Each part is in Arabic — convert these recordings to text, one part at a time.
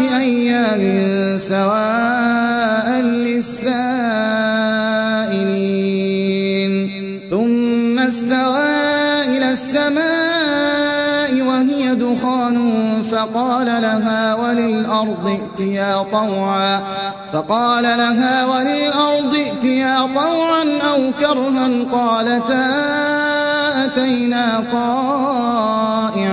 أيام سواء للسائلين. ثم استوى إلى السماء وهي دخان فقال لها وللأرض ائتيا طوعا. فقال لها وللأرض ائتيا طوعا أو كرها قالتا أتينا طائعين.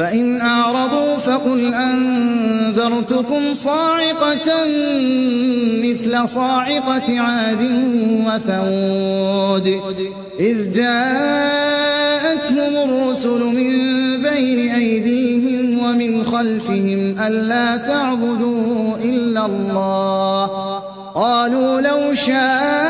فإن أعرضوا فقل أنذرتكم صاعقة مثل صاعقة عاد وثود إذ جاءتهم الرسل من بين أيديهم ومن خلفهم ألا تعبدوا إلا الله. قالوا لو شاء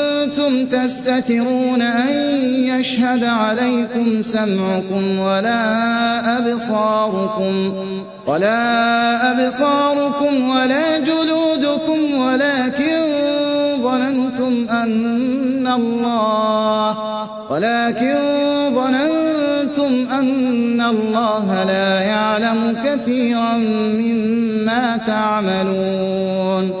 تستترون أن يشهد عليكم سمعكم ولا أبصاركم ولا أبصاركم ولا جلودكم ولكن ظننتم أن الله ولكن ظننتم أن الله لا يعلم كثيرا مما تعملون.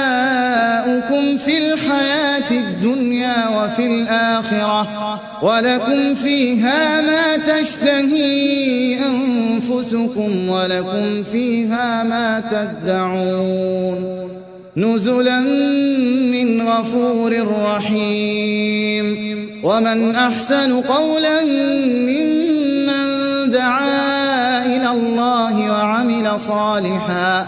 أولياؤكم في الحياة الدنيا وفي الآخرة ولكم فيها ما تشتهي أنفسكم ولكم فيها ما تدعون نزلا من غفور رحيم ومن أحسن قولا ممن دعا إلى الله وعمل صالحا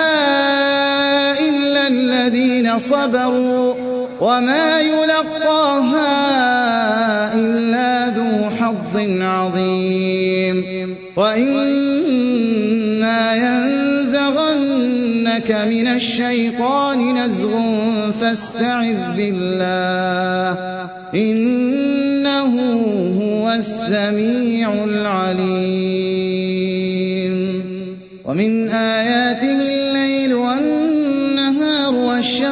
صبروا وما يلقاها إلا ذو حظ عظيم. وإما ينزغنك من الشيطان نزغ فاستعذ بالله. إنه هو السميع العليم. ومن آياته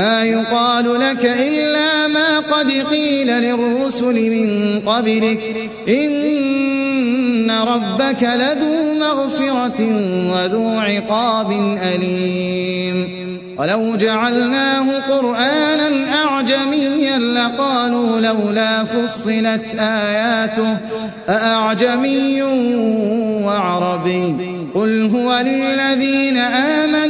ما يقال لك إلا ما قد قيل للرسل من قبلك. إن ربك لذو مغفرة وذو عقاب أليم. ولو جعلناه قرآنا أعجميا لقالوا لولا فصلت آياته أأعجمي وعربي. قل هو للذين آمنوا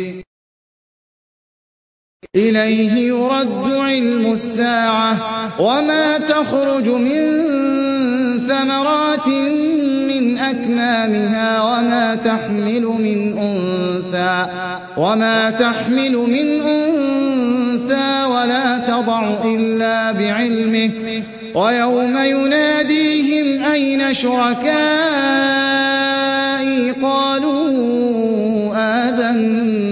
إليه يرد علم الساعة وما تخرج من ثمرات من أكمامها وما تحمل من أنثى وما تحمل من أنثى ولا تضع إلا بعلمه ويوم يناديهم أين شركائي؟ قالوا آذناك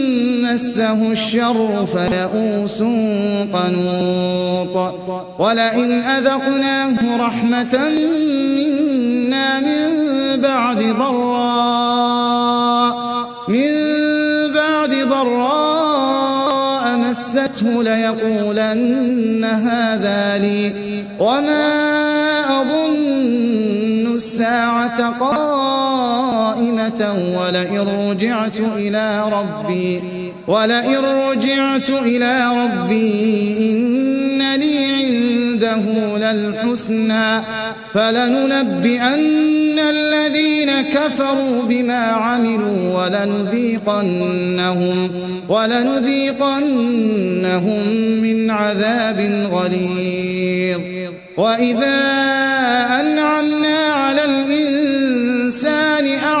مسه الشر فيئوس قنوط. ولئن أذقناه رحمة منا من بعد ضراء من بعد ضراء مسته ليقولن هذا لي. وما أظن الساعة قائمة ولئن رجعت إلى ربي ولئن رجعت إلى ربي إن لي عنده للحسنى فلننبئن الذين كفروا بما عملوا ولنذيقنهم ولنذيقنهم من عذاب غليظ. وإذا أنعمنا على الإنسان ونأى